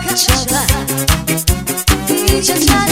그쳐가 잊어져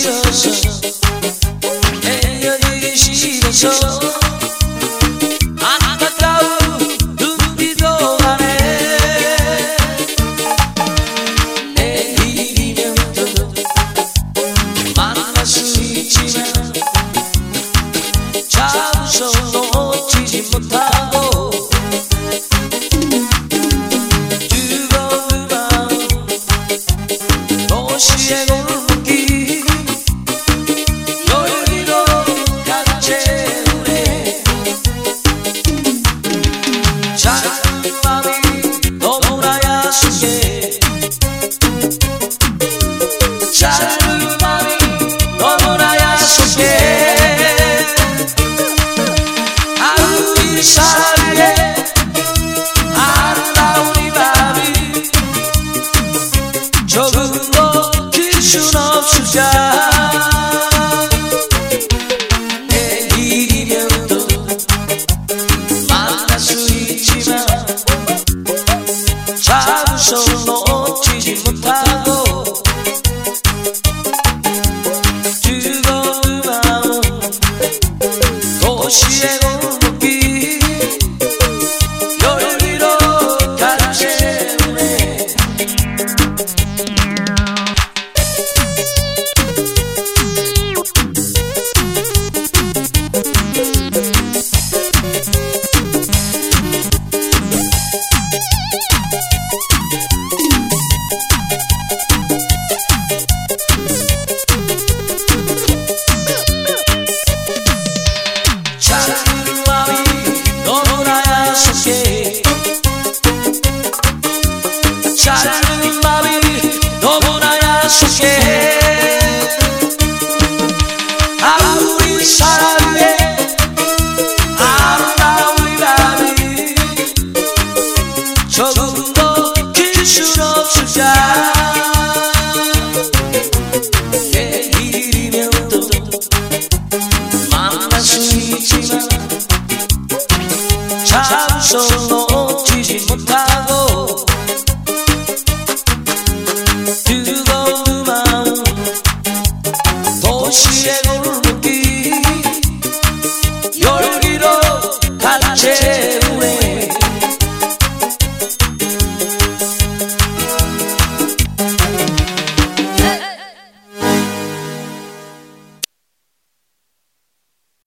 so, so. 수 있지만 잡은 손 놓치지 못하고 yeah.